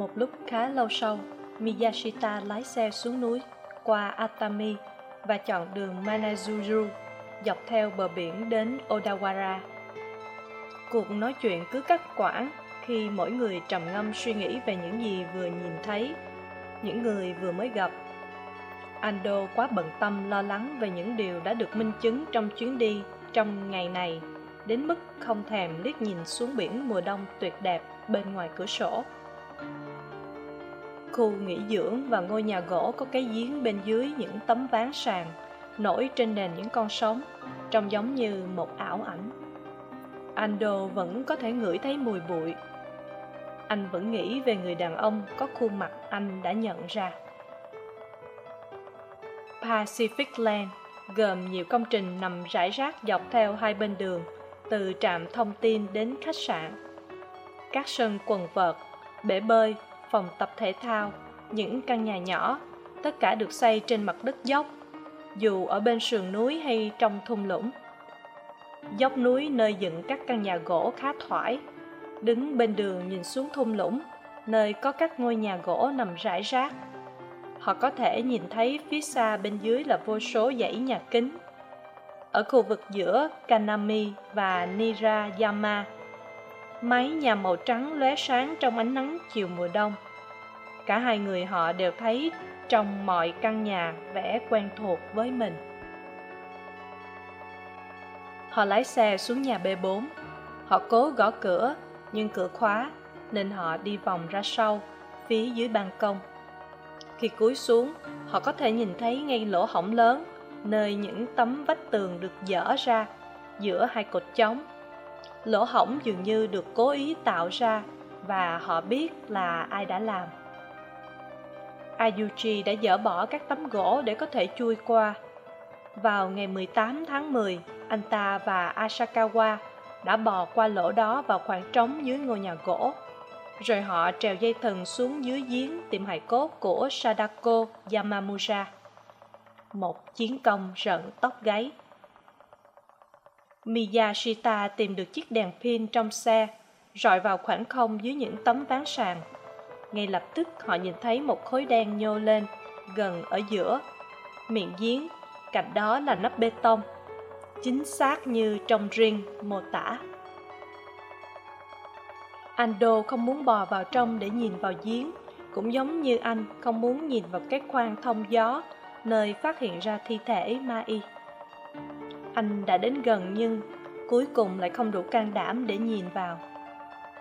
một lúc khá lâu sau, Miyashita lái xe xuống núi, qua Atami và chọn đường Manazuru dọc theo bờ biển đến Odawara. Cuộc nói chuyện cứ cắt quãng khi mỗi người trầm ngâm suy nghĩ về những gì vừa nhìn thấy, những người vừa mới gặp. Ando quá bận tâm lo lắng về những điều đã được minh chứng trong chuyến đi trong ngày này, đến mức không thèm liếc nhìn xuống biển mùa đông tuyệt đẹp bên ngoài cửa sổ. Khu nghỉ dưỡng và ngôi nhà gỗ có cái giếng bên dưới những tấm ván sàn, nổi trên nền những con sóng, trông giống như một ảo ảnh. Ando vẫn có thể ngửi thấy mùi bụi. Anh vẫn nghĩ về người đàn ông có khuôn mặt anh đã nhận ra. Pacific Land gồm nhiều công trình nằm rải rác dọc theo hai bên đường, từ trạm thông tin đến khách sạn. Các sân quần vợt, bể bơi, phòng tập thể thao, những căn nhà nhỏ, tất cả được xây trên mặt đất dốc, dù ở bên sườn núi hay trong thung lũng. Dốc núi nơi dựng các căn nhà gỗ khá thoải, đứng bên đường nhìn xuống thung lũng, nơi có các ngôi nhà gỗ nằm rải rác. Họ có thể nhìn thấy phía xa bên dưới là vô số dãy nhà kính. Ở khu vực giữa Kanami và Nirayama, mái nhà màu trắng lóe sáng trong ánh nắng chiều mùa đông. Cả hai người họ đều thấy trong mọi căn nhà vẻ quen thuộc với mình. Họ lái xe xuống nhà b 4 họ cố gõ cửa, nhưng cửa khóa, nên họ đi vòng ra sau, phía dưới ban công. Khi cúi xuống, họ có thể nhìn thấy ngay lỗ hổng lớn, nơi những tấm vách tường được dở ra giữa hai cột chống lỗ hổng dường như được cố ý tạo ra và họ biết là ai đã làm ayuji đã dỡ bỏ các tấm gỗ để có thể chui qua vào ngày 18 tháng 10, anh ta và Asakawa đã bò qua lỗ đó vào khoảng trống dưới ngôi nhà gỗ. Rồi họ trèo dây thừng xuống dưới giếng tìm hài cốt của Sadako Yamamura. Một chiến công rợn tóc gáy. Miyashita tìm được chiếc đèn pin trong xe, rọi vào khoảng không dưới những tấm ván sàn. Ngay lập tức họ nhìn thấy một khối đen nhô lên, gần ở giữa. Miệng giếng, cạnh đó là nắp bê tông. Chính xác như trong riêng mô tả. Ando không muốn bò vào trong để nhìn vào giếng, cũng giống như anh không muốn nhìn vào cái khoang thông gió nơi phát hiện ra thi thể Mai. Anh đã đến gần nhưng cuối cùng lại không đủ can đảm để nhìn vào.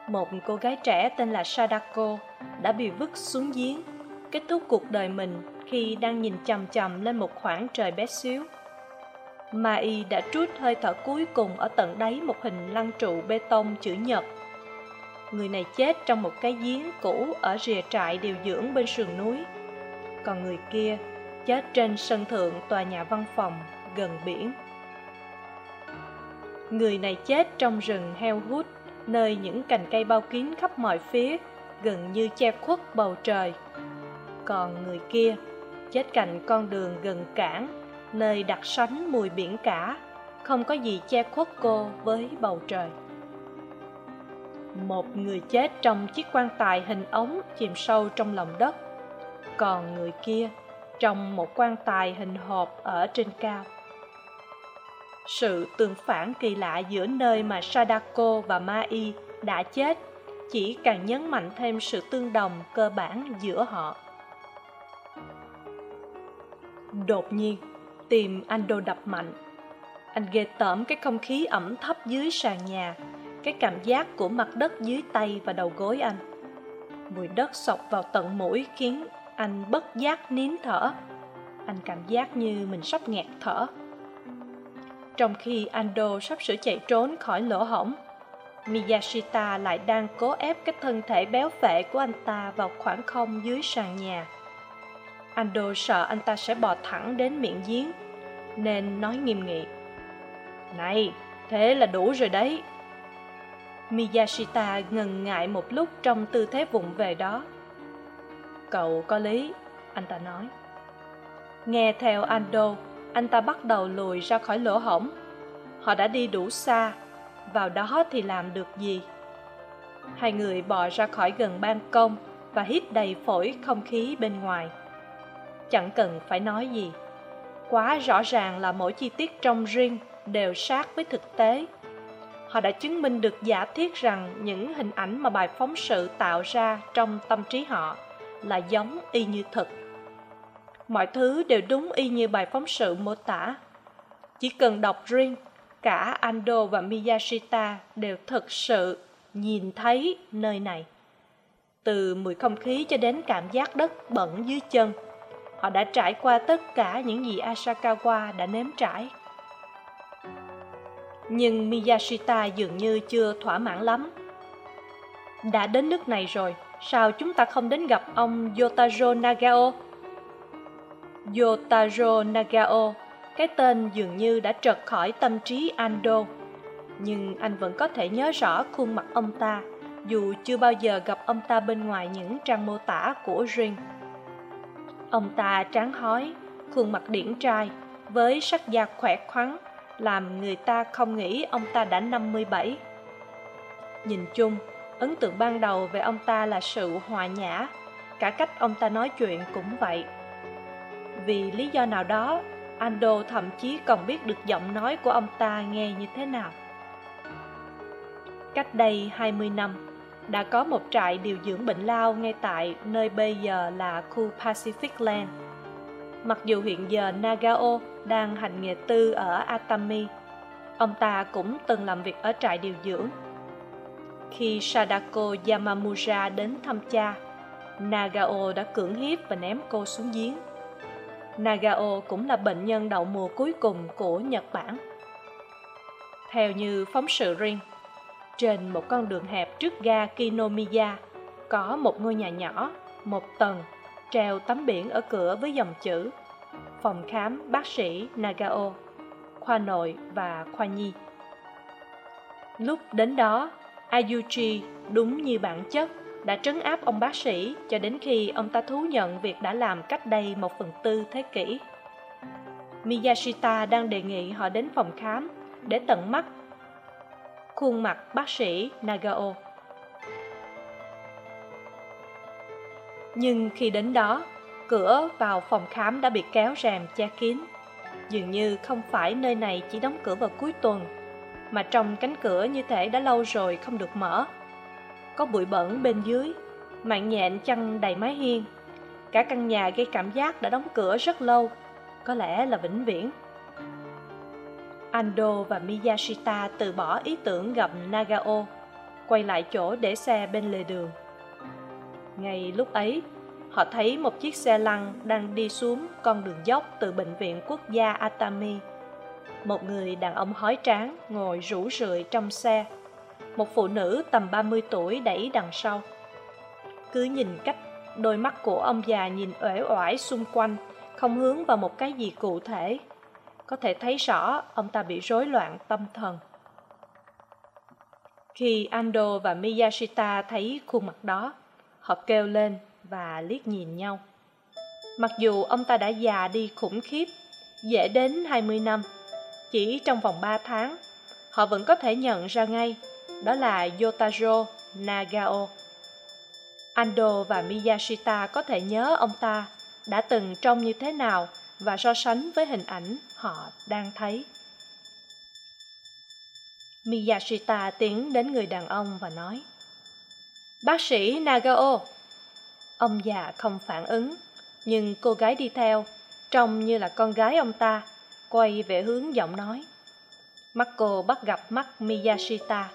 Một cô gái trẻ tên là Sadako đã bị vứt xuống giếng, kết thúc cuộc đời mình khi đang nhìn chằm chằm lên một khoảng trời bé xíu. Mai đã trút hơi thở cuối cùng ở tận đáy một hình lăng trụ bê tông chữ nhật. Người này chết trong một cái giếng cũ ở rìa trại điều dưỡng bên sườn núi. Còn người kia chết trên sân thượng tòa nhà văn phòng gần biển người này chết trong rừng heo hút nơi những cành cây bao kín khắp mọi phía, gần như che khuất bầu trời. Còn người kia, chết cạnh con đường gần cảng, nơi đặc sánh mùi biển cả, không có gì che khuất cô với bầu trời. Một người chết trong chiếc quan tài hình ống chìm sâu trong lòng đất. Còn người kia, trong một quan tài hình hộp ở trên cao sự tương phản kỳ lạ giữa nơi mà sadako và mai đã chết chỉ càng nhấn mạnh thêm sự tương đồng cơ bản giữa họ. Đột nhiên tìm anh đô đập mạnh. Anh ghê tởm, cái không khí ẩm thấp dưới sàn nhà, cái cảm giác của mặt đất dưới tay và đầu gối anh. Mùi đất sộc vào tận mũi khiến anh bất giác nín thở. Anh cảm giác như mình sắp nghẹt thở trong khi Ando sắp sửa chạy trốn khỏi lỗ hổng. miyashita lại đang cố ép cái thân thể béo phệ của anh ta vào khoảng không dưới sàn nhà. Ando sợ anh ta sẽ bò thẳng đến miệng giếng, nên nói nghiêm nghị. Này, thế là đủ rồi đấy. Miyashita ngần ngại một lúc trong tư thế vụng về đó. Cậu có lý, anh ta nói. Nghe theo ando anh ta bắt đầu lùi ra khỏi lỗ hổng. Họ đã đi đủ xa. Vào đó thì làm được gì? Hai người bò ra khỏi gần ban công và hít đầy phổi không khí bên ngoài. Chẳng cần phải nói gì. Quá rõ ràng là mỗi chi tiết trong riêng đều sát với thực tế. Họ đã chứng minh được giả thiết rằng những hình ảnh mà bài phóng sự tạo ra trong tâm trí họ là giống y như thực mọi thứ đều đúng y như bài phóng sự mô tả. Chỉ cần đọc riêng, cả ando và miyashita đều thực sự nhìn thấy nơi này. Từ mùi không khí cho đến cảm giác đất bẩn dưới chân, họ đã trải qua tất cả những gì asakawa đã nếm trải. Nhưng miyashita dường như chưa thỏa mãn lắm. Đã đến nước này rồi, sao chúng ta không đến gặp ông yotaro nagao? Yotaro nagao, cái tên dường như đã trật khỏi tâm trí ando. Nhưng anh vẫn có thể nhớ rõ khuôn mặt ông ta, dù chưa bao giờ gặp ông ta bên ngoài những trang mô tả của Rin. ông ta tráng hói, khuôn mặt điển trai, với sắc da khỏe khoắn, làm người ta không nghĩ ông ta đã năm mươi bảy. Nhìn chung, ấn tượng ban đầu về ông ta là sự hòa nhã. Cả cách ông ta nói chuyện cũng vậy vì lý do nào đó, ando thậm chí còn biết được giọng nói của ông ta nghe như thế nào. Cách đây hai mươi năm, đã có một trại điều dưỡng bệnh lao ngay tại nơi bây giờ là khu pacific land. Mặc dù hiện giờ nagao đang hành nghề tư ở atami, ông ta cũng từng làm việc ở trại điều dưỡng. Khi sadako yamamura đến thăm cha, nagao đã cưỡng hiếp và ném cô xuống giếng nagao cũng là bệnh nhân đậu mùa cuối cùng của nhật bản. Theo như phóng sự riêng, trên một con đường hẹp trước ga kinomiya có một ngôi nhà nhỏ, một tầng, treo tấm biển ở cửa với dòng chữ phòng khám bác sĩ nagao, khoa nội và khoa nhi. Lúc đến đó, ayuchi đúng như bản chất đã trấn áp ông bác sĩ cho đến khi ông ta thú nhận việc đã làm cách đây một phần tư thế kỷ. Miyashita đang đề nghị họ đến phòng khám để tận mắt khuôn mặt bác sĩ nagao. Nhưng khi đến đó, cửa vào phòng khám đã bị kéo rèm che kín. Dường như không phải nơi này chỉ đóng cửa vào cuối tuần, mà trong cánh cửa như thể đã lâu rồi không được mở có bụi bẩn bên dưới. Mạng nhện chăn đầy mái hiên. Cả căn nhà gây cảm giác đã đóng cửa rất lâu, có lẽ là vĩnh viễn. Ando và miyashita từ bỏ ý tưởng gặp nagao, quay lại chỗ để xe bên lề đường. Ngay lúc ấy, họ thấy một chiếc xe lăn đang đi xuống con đường dốc từ bệnh viện quốc gia atami. Một người đàn ông hói tráng ngồi rủ rượi trong xe một phụ nữ tầm ba mươi tuổi đẩy đằng sau. Cứ nhìn cách đôi mắt của ông già nhìn uể oải xung quanh, không hướng vào một cái gì cụ thể. Có thể thấy rõ ông ta bị rối loạn tâm thần. Khi ando và miyashita thấy khuôn mặt đó, họ kêu lên và liếc nhìn nhau. Mặc dù ông ta đã già đi khủng khiếp, dễ đến hai mươi năm, chỉ trong vòng ba tháng, họ vẫn có thể nhận ra ngay đó là yotaro nagao. Ando và miyashita có thể nhớ ông ta đã từng trông như thế nào và so sánh với hình ảnh họ đang thấy. Miyashita tiến đến người đàn ông và nói, bác sĩ nagao. Ông già không phản ứng, nhưng cô gái đi theo, trông như là con gái ông ta, quay về hướng giọng nói. Mắt cô bắt gặp mắt miyashita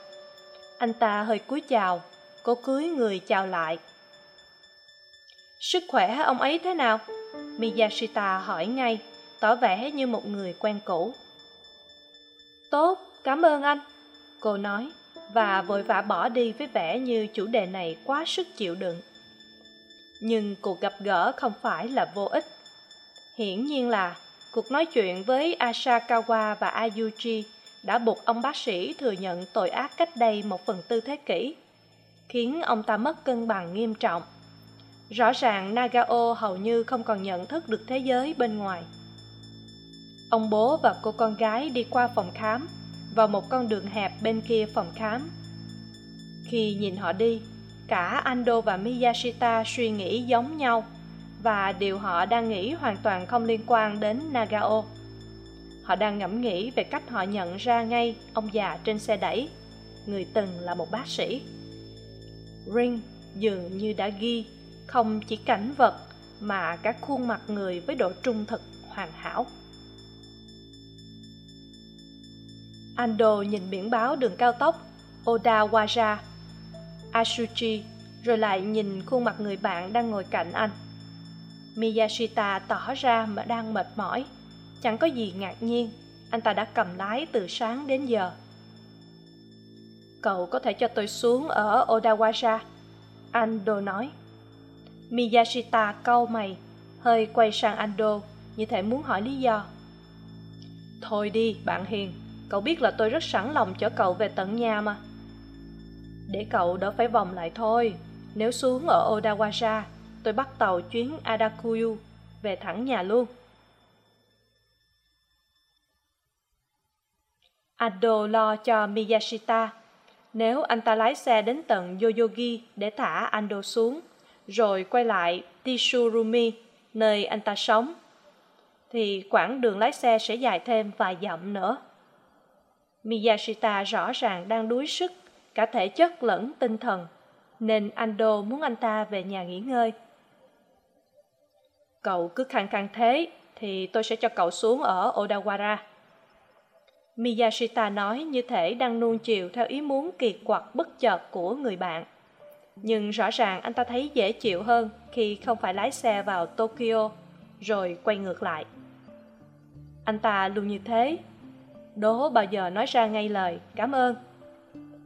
anh ta hơi cúi chào cô cưới người chào lại. Sức khỏe ông ấy thế nào? Miyashita hỏi ngay, tỏ vẻ như một người quen cũ. Tốt, cảm ơn anh, cô nói, và vội vã bỏ đi với vẻ như chủ đề này quá sức chịu đựng. Nhưng cuộc gặp gỡ không phải là vô ích. Hiển nhiên là, cuộc nói chuyện với asakawa và ayuji đã buộc ông bác sĩ thừa nhận tội ác cách đây một phần tư thế kỷ, khiến ông ta mất cân bằng nghiêm trọng. Rõ ràng nagao hầu như không còn nhận thức được thế giới bên ngoài. Ông bố và cô con gái đi qua phòng khám, vào một con đường hẹp bên kia phòng khám. Khi nhìn họ đi, cả ando và miyashita suy nghĩ giống nhau và điều họ đang nghĩ hoàn toàn không liên quan đến nagao họ đang ngẫm nghĩ về cách họ nhận ra ngay ông già trên xe đẩy. Người từng là một bác sĩ. Ring dường như đã ghi, không chỉ cảnh vật mà cả khuôn mặt người với độ trung thực, hoàn hảo. Ando nhìn biển báo đường cao tốc odawaja, asuchi, rồi lại nhìn khuôn mặt người bạn đang ngồi cạnh anh. Miyashita tỏ ra mà đang mệt mỏi chẳng có gì ngạc nhiên, anh ta đã cầm lái từ sáng đến giờ. Cậu có thể cho tôi xuống ở odawaja ando nói. Miyashita cau mày, hơi quay sang ando như thể muốn hỏi lý do. Thôi đi, bạn hiền, cậu biết là tôi rất sẵn lòng chở cậu về tận nhà mà. Để cậu đỡ phải vòng lại thôi, nếu xuống ở odawara tôi bắt tàu chuyến adakuyu về thẳng nhà luôn. Ado lo cho miyashita. Nếu anh ta lái xe đến tận yoyogi để thả ando xuống, rồi quay lại tishurumi, nơi anh ta sống, thì quãng đường lái xe sẽ dài thêm vài dặm nữa. Miyashita rõ ràng đang đuối sức, cả thể chất lẫn tinh thần, nên ando muốn anh ta về nhà nghỉ ngơi. Cậu cứ khăng khăng thế, thì tôi sẽ cho cậu xuống ở odawara miyashita nói như thể đang nuông chiều theo ý muốn kiệt quặc bất chợt của người bạn. Nhưng rõ ràng anh ta thấy dễ chịu hơn khi không phải lái xe vào tokyo, rồi quay ngược lại. Anh ta luôn như thế. Đố bao giờ nói ra ngay lời, cảm ơn.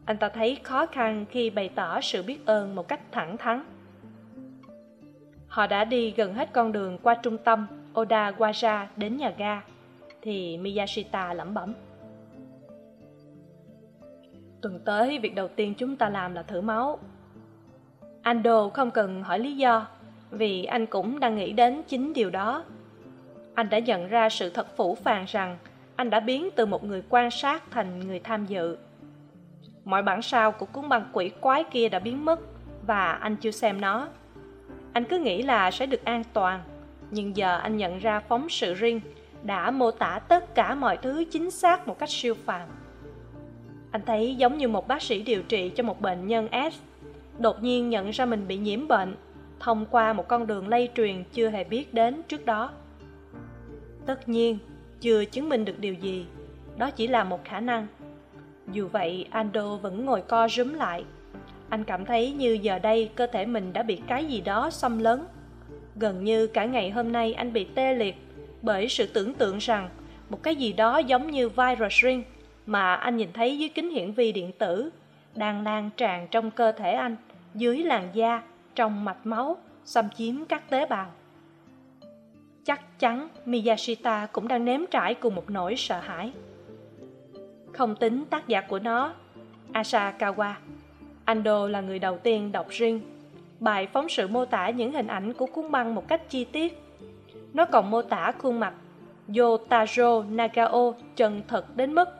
Anh ta thấy khó khăn khi bày tỏ sự biết ơn một cách thẳng thắn. Họ đã đi gần hết con đường qua trung tâm oda đến nhà ga, thì miyashita lẩm bẩm tuần tới, việc đầu tiên chúng ta làm là thử máu. Ando không cần hỏi lý do, vì anh cũng đang nghĩ đến chính điều đó. Anh đã nhận ra sự thật phủ phàng rằng anh đã biến từ một người quan sát thành người tham dự. Mọi bản sao của cuốn băng quỷ quái kia đã biến mất và anh chưa xem nó. Anh cứ nghĩ là sẽ được an toàn, nhưng giờ anh nhận ra phóng sự riêng đã mô tả tất cả mọi thứ chính xác một cách siêu phàm anh thấy giống như một bác sĩ điều trị cho một bệnh nhân s. Đột nhiên nhận ra mình bị nhiễm bệnh, thông qua một con đường lây truyền chưa hề biết đến trước đó. Tất nhiên, chưa chứng minh được điều gì, đó chỉ là một khả năng. Dù vậy, ando vẫn ngồi co rúm lại. Anh cảm thấy như giờ đây cơ thể mình đã bị cái gì đó xâm lấn. Gần như cả ngày hôm nay anh bị tê liệt bởi sự tưởng tượng rằng một cái gì đó giống như virus ring mà anh nhìn thấy dưới kính hiển vi điện tử đang lan tràn trong cơ thể anh, dưới làn da, trong mạch máu, xâm chiếm các tế bào. Chắc chắn miyashita cũng đang nếm trải cùng một nỗi sợ hãi. Không tính tác giả của nó, asakawa, ando là người đầu tiên đọc riêng. Bài phóng sự mô tả những hình ảnh của cuốn băng một cách chi tiết. Nó còn mô tả khuôn mặt yotaro nagao chân thật đến mức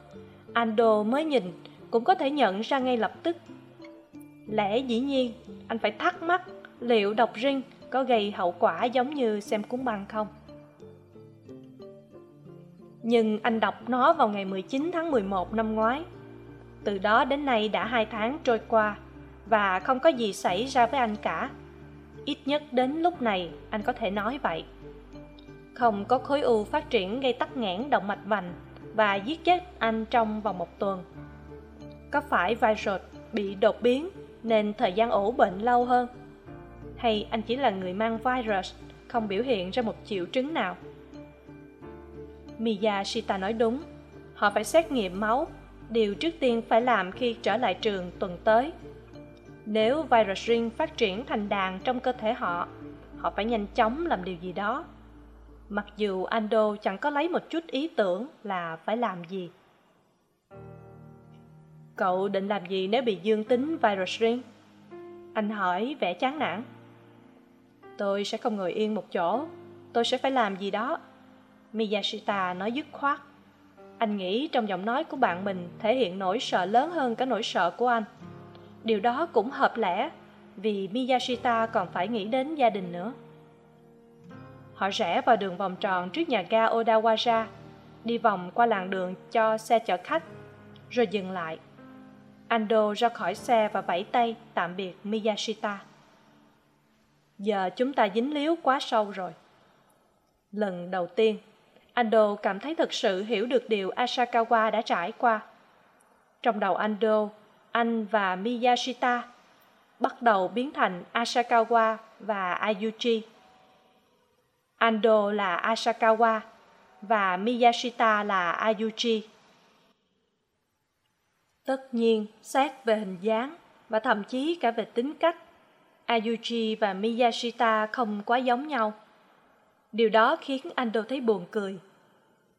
ando mới nhìn, cũng có thể nhận ra ngay lập tức lẽ dĩ nhiên, anh phải thắc mắc liệu đọc riêng có gây hậu quả giống như xem cuốn băng không nhưng anh đọc nó vào ngày 19 tháng 11 năm ngoái. Từ đó đến nay đã hai tháng trôi qua và không có gì xảy ra với anh cả. Ít nhất đến lúc này, anh có thể nói vậy. Không có khối u phát triển gây tắc nghẽn động mạch vành và giết chết anh trong vòng một tuần. Có phải virus bị đột biến nên thời gian ủ bệnh lâu hơn? Hay anh chỉ là người mang virus, không biểu hiện ra một triệu chứng nào? miyashita nói đúng, họ phải xét nghiệm máu, điều trước tiên phải làm khi trở lại trường tuần tới nếu virus ring phát triển thành đàn trong cơ thể họ họ phải nhanh chóng làm điều gì đó mặc dù ando chẳng có lấy một chút ý tưởng là phải làm gì. Cậu định làm gì nếu bị dương tính virus ring? Anh hỏi vẻ chán nản. Tôi sẽ không ngồi yên một chỗ. Tôi sẽ phải làm gì đó. Miyashita nói dứt khoát. Anh nghĩ trong giọng nói của bạn mình thể hiện nỗi sợ lớn hơn cả nỗi sợ của anh. Điều đó cũng hợp lẽ, vì miyashita còn phải nghĩ đến gia đình nữa họ rẽ vào đường vòng tròn trước nhà ga odawara đi vòng qua làn đường cho xe chở khách, rồi dừng lại. Ando ra khỏi xe và vẫy tay tạm biệt miyashita. Giờ chúng ta dính líu quá sâu rồi. Lần đầu tiên, ando cảm thấy thực sự hiểu được điều asakawa đã trải qua. Trong đầu ando, anh và miyashita bắt đầu biến thành asakawa và ayuchi ando là asakawa và miyashita là Ayuji. tất nhiên, xét về hình dáng và thậm chí cả về tính cách Ayuji và miyashita không quá giống nhau điều đó khiến Ando thấy buồn cười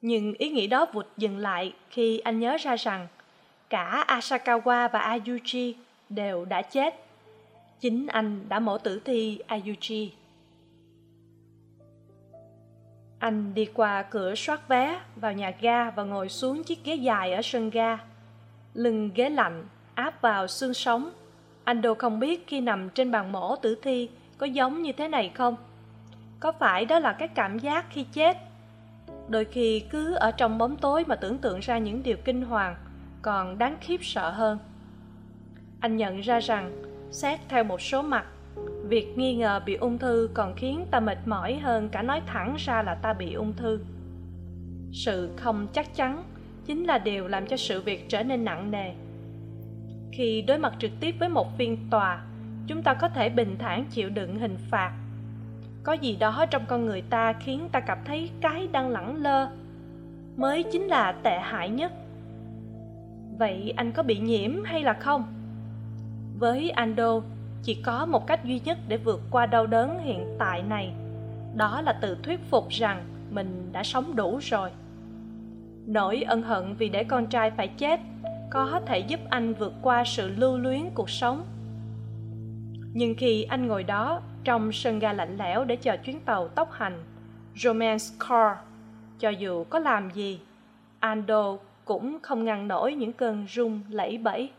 nhưng ý nghĩ đó vụt dừng lại khi anh nhớ ra rằng cả asakawa và Ayuji đều đã chết chính anh đã mổ tử thi Ayuji anh đi qua cửa soát vé, vào nhà ga và ngồi xuống chiếc ghế dài ở sân ga. Lưng ghế lạnh, áp vào xương sống. Anh đâu không biết khi nằm trên bàn mổ tử thi có giống như thế này không? Có phải đó là cái cảm giác khi chết? Đôi khi cứ ở trong bóng tối mà tưởng tượng ra những điều kinh hoàng, còn đáng khiếp sợ hơn. Anh nhận ra rằng xét theo một số mặt việc nghi ngờ bị ung thư còn khiến ta mệt mỏi hơn cả nói thẳng ra là ta bị ung thư. Sự không chắc chắn chính là điều làm cho sự việc trở nên nặng nề. Khi đối mặt trực tiếp với một phiên tòa, chúng ta có thể bình thản chịu đựng hình phạt. Có gì đó trong con người ta khiến ta cảm thấy cái đang lẳng lơ, mới chính là tệ hại nhất. Vậy anh có bị nhiễm hay là không? Với ando chỉ có một cách duy nhất để vượt qua đau đớn hiện tại này. Đó là tự thuyết phục rằng mình đã sống đủ rồi. Nỗi ân hận vì để con trai phải chết có thể giúp anh vượt qua sự lưu luyến cuộc sống. Nhưng khi anh ngồi đó trong sân ga lạnh lẽo để chờ chuyến tàu tốc hành romance car cho dù có làm gì ando cũng không ngăn nổi những cơn rung lẫy bẫy